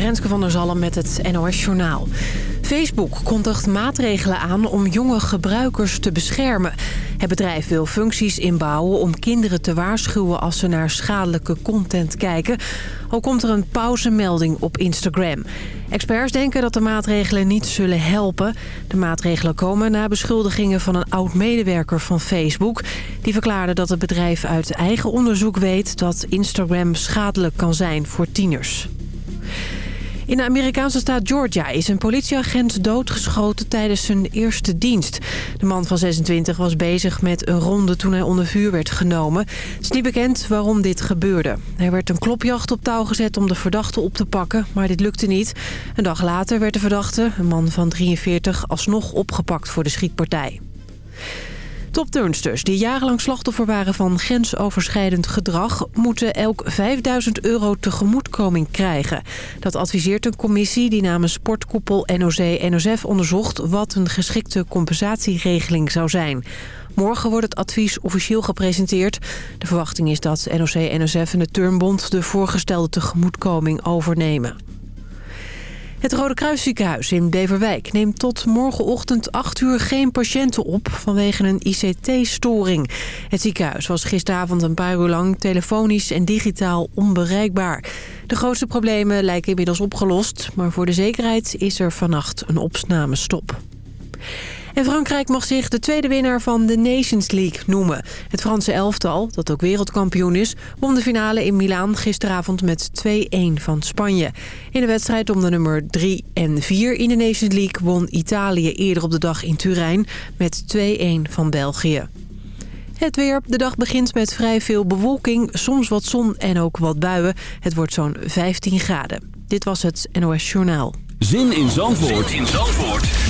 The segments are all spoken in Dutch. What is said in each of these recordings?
Renske van der Zalm met het NOS Journaal. Facebook kondigt maatregelen aan om jonge gebruikers te beschermen. Het bedrijf wil functies inbouwen om kinderen te waarschuwen als ze naar schadelijke content kijken. Ook komt er een pauzemelding op Instagram. Experts denken dat de maatregelen niet zullen helpen. De maatregelen komen na beschuldigingen van een oud-medewerker van Facebook. Die verklaarde dat het bedrijf uit eigen onderzoek weet dat Instagram schadelijk kan zijn voor tieners. In de Amerikaanse staat Georgia is een politieagent doodgeschoten tijdens zijn eerste dienst. De man van 26 was bezig met een ronde toen hij onder vuur werd genomen. Het is niet bekend waarom dit gebeurde. Er werd een klopjacht op touw gezet om de verdachte op te pakken, maar dit lukte niet. Een dag later werd de verdachte, een man van 43, alsnog opgepakt voor de schietpartij. Topturnsters die jarenlang slachtoffer waren van grensoverschrijdend gedrag... moeten elk 5000 euro tegemoetkoming krijgen. Dat adviseert een commissie die namens sportkoepel NOC-NSF onderzocht... wat een geschikte compensatieregeling zou zijn. Morgen wordt het advies officieel gepresenteerd. De verwachting is dat NOC-NSF en de Turnbond de voorgestelde tegemoetkoming overnemen. Het Rode Kruisziekenhuis in Beverwijk neemt tot morgenochtend 8 uur geen patiënten op vanwege een ICT-storing. Het ziekenhuis was gisteravond een paar uur lang telefonisch en digitaal onbereikbaar. De grootste problemen lijken inmiddels opgelost, maar voor de zekerheid is er vannacht een opnamestop. En Frankrijk mag zich de tweede winnaar van de Nations League noemen. Het Franse elftal, dat ook wereldkampioen is... won de finale in Milaan gisteravond met 2-1 van Spanje. In de wedstrijd om de nummer 3 en 4 in de Nations League... won Italië eerder op de dag in Turijn met 2-1 van België. Het weer. De dag begint met vrij veel bewolking, soms wat zon en ook wat buien. Het wordt zo'n 15 graden. Dit was het NOS Journaal. Zin in Zandvoort, zin in Zandvoort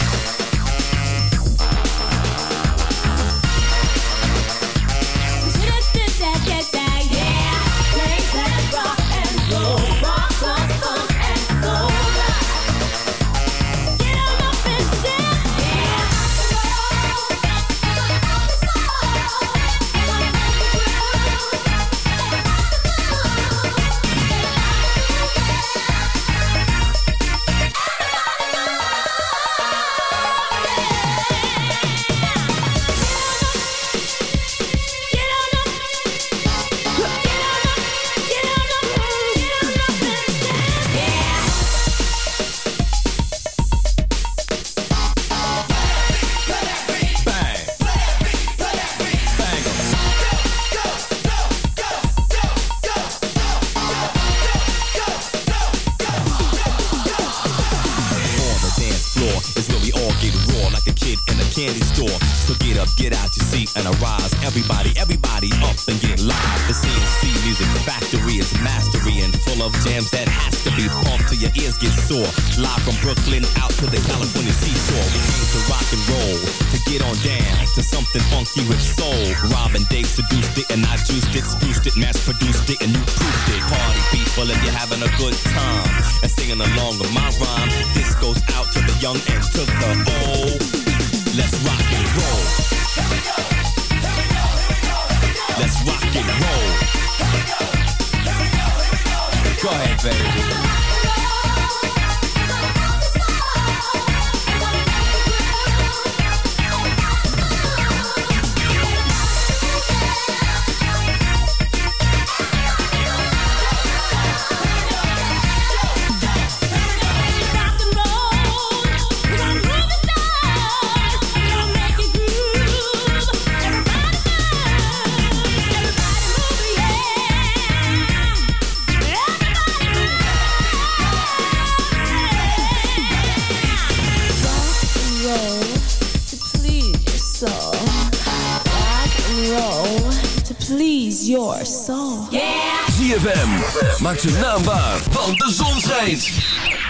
young and Maak ze naambaar, want de zon schijnt.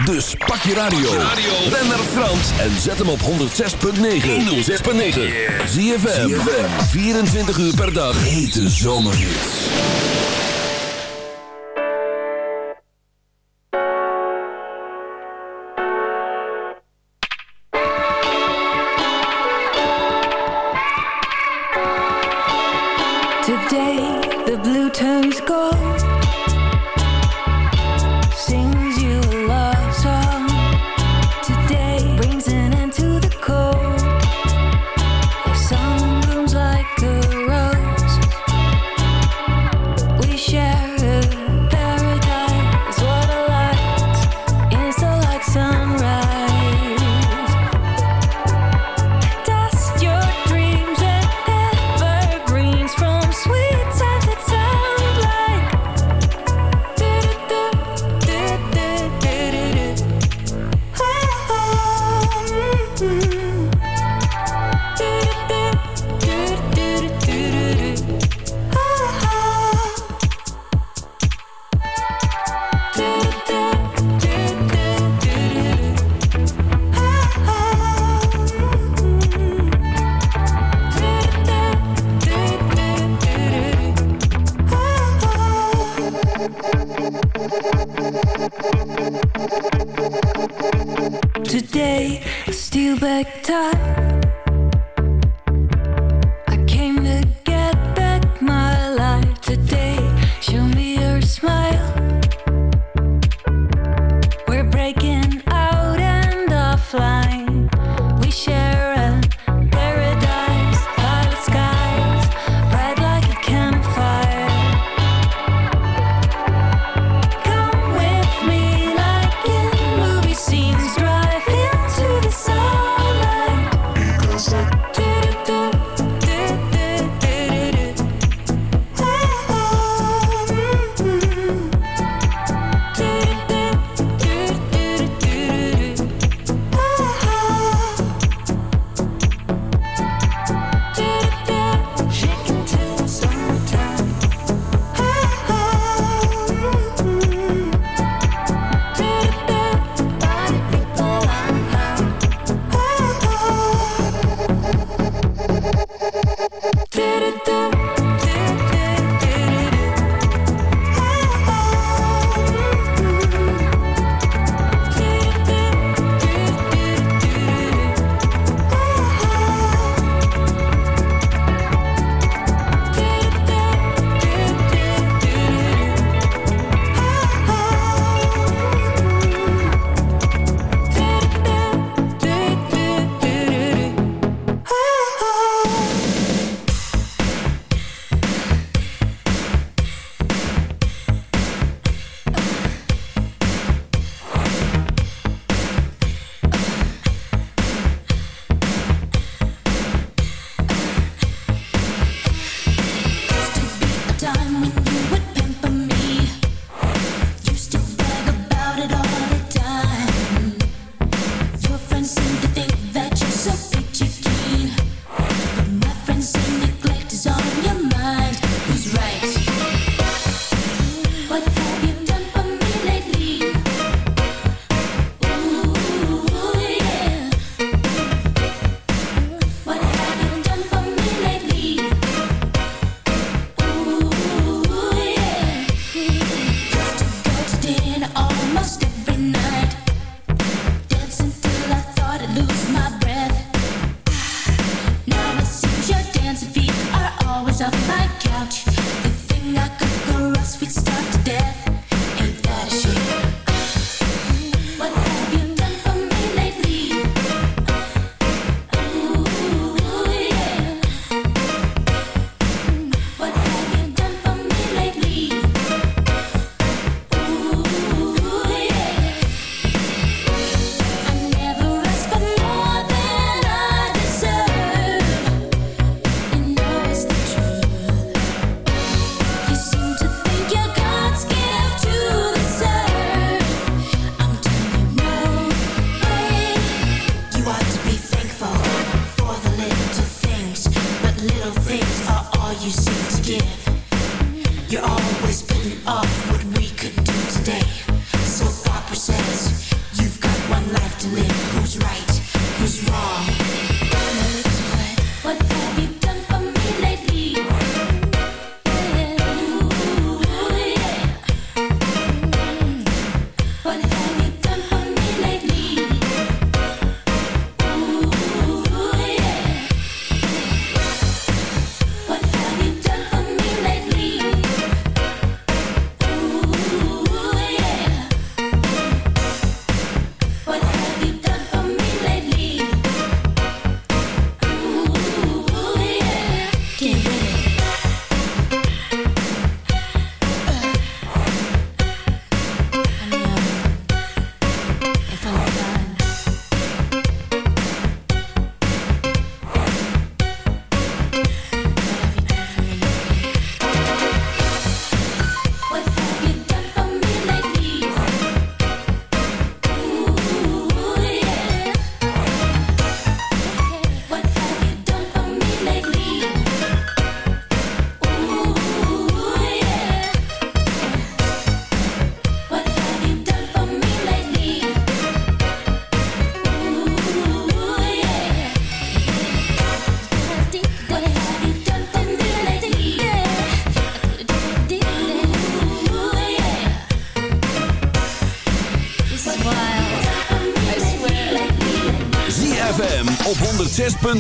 Dus pak je radio. Ben naar Frans en zet hem op 106.9. 106.9. Zie je 24 uur per dag. Hete zomerhits.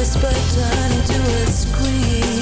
whisper turned into a scream.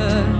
color.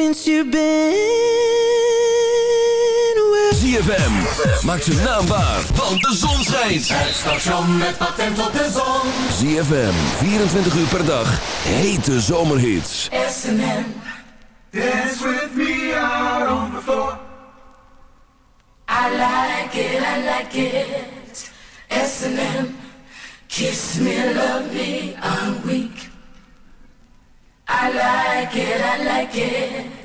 since you've been away. ZFM. Maak zijn naam waar, want de zon schijnt. Het station met patent op de zon. ZFM, 24 uur per dag. Hete zomerhits. S&M. Dance with me out on the floor. I like it, I like it. S&M. Kiss me, love me, I'm weak. I like it, I like it.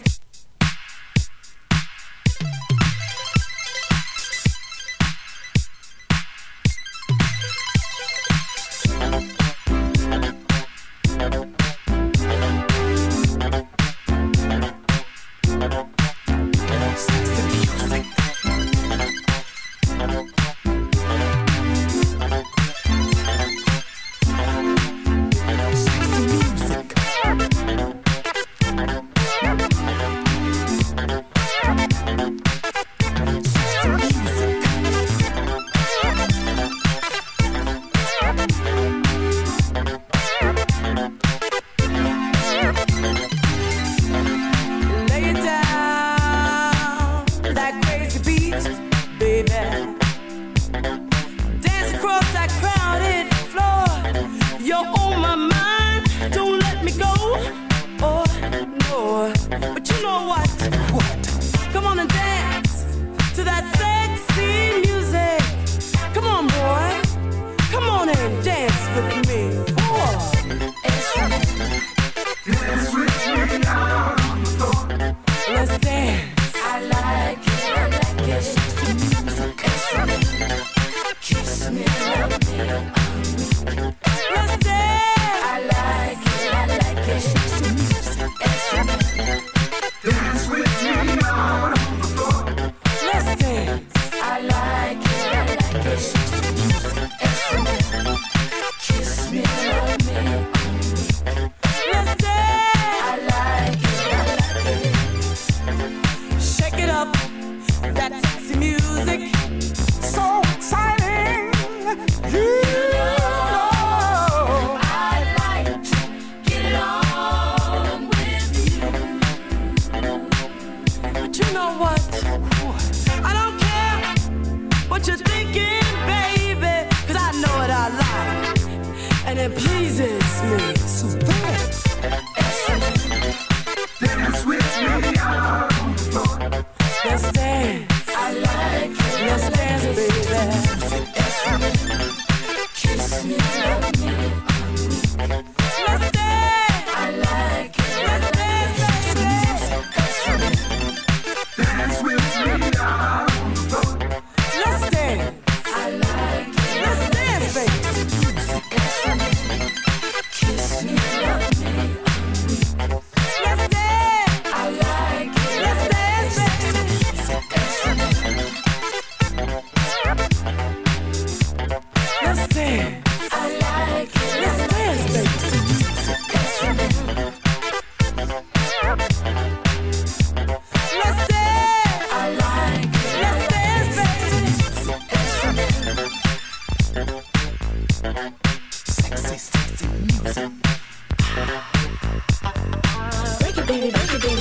baby, baby, baby.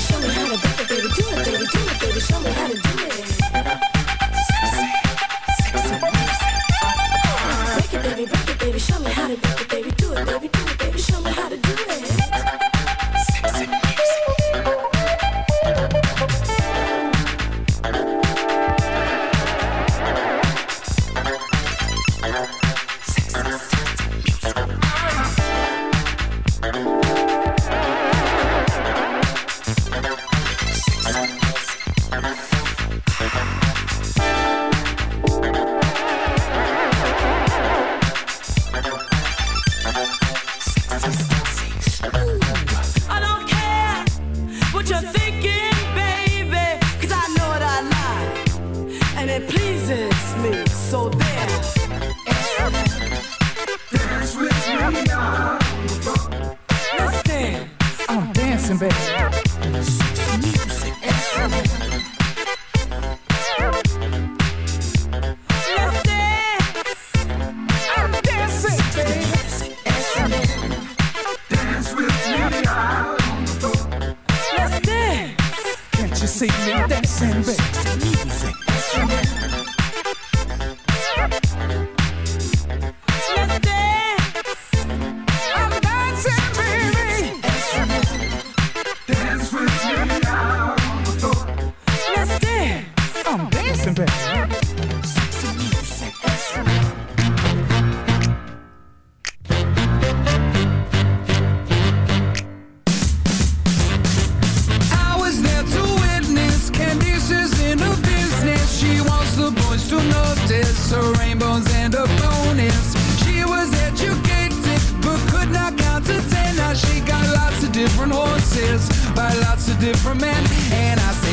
so rainbows and a bonus. She was educated, but could not count to ten. Now she got lots of different horses by lots of different men, and I.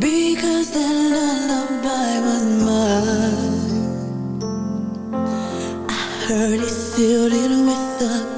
Because the lullaby was mine I heard he sealed it with the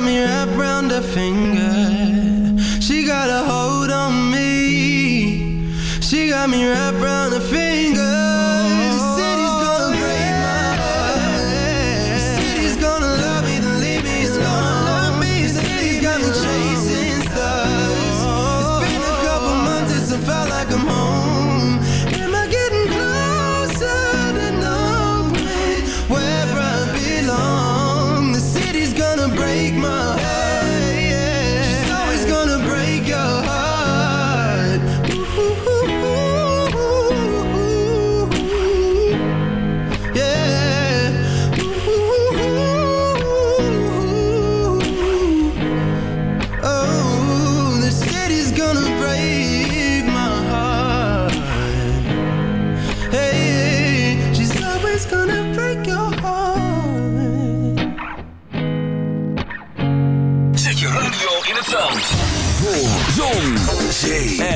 me wrapped around a finger.